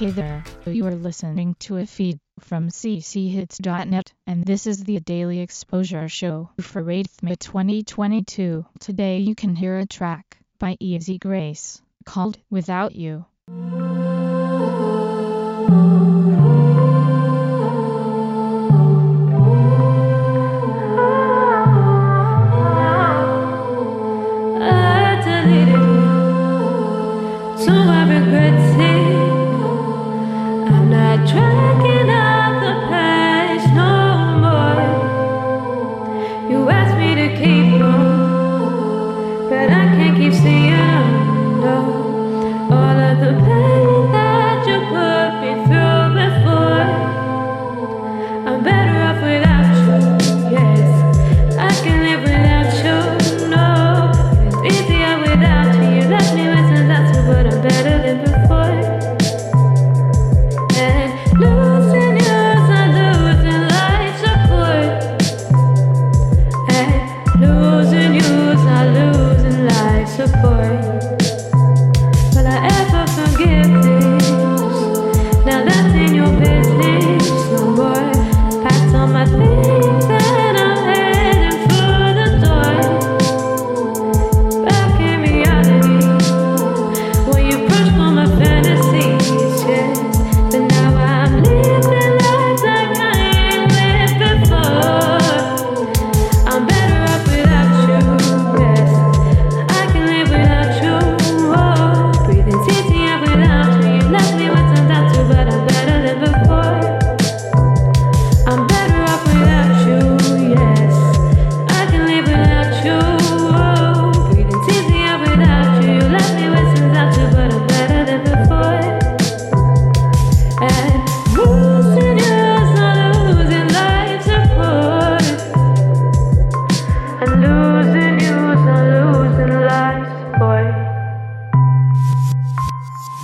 Hey there, you are listening to a feed from cchits.net, and this is the Daily Exposure Show for 8th May 2022. Today you can hear a track by Easy Grace called Without You.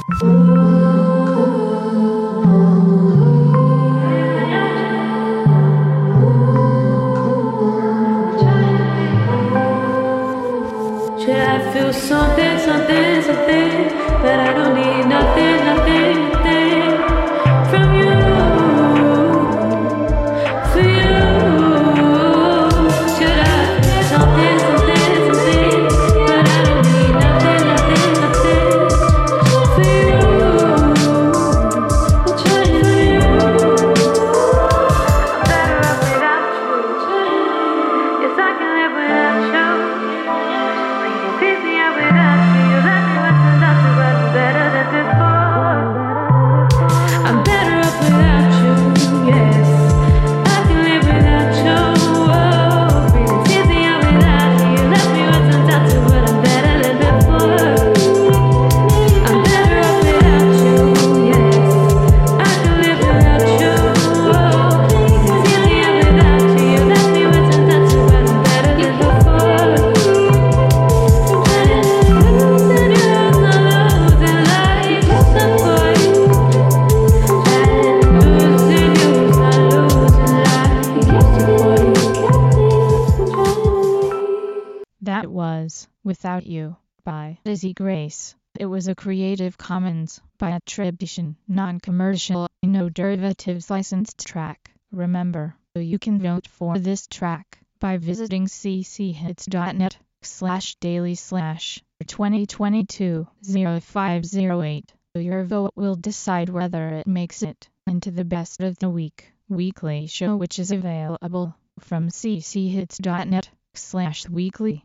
Yeah, I feel something, something, something? But I don't need nothing, nothing. that was Without You by Izzy Grace. It was a Creative Commons by attribution, non-commercial, no derivatives licensed track. Remember, you can vote for this track by visiting cchits.net slash daily slash 2022 0508. Your vote will decide whether it makes it into the best of the week weekly show which is available from cchits.net slash weekly.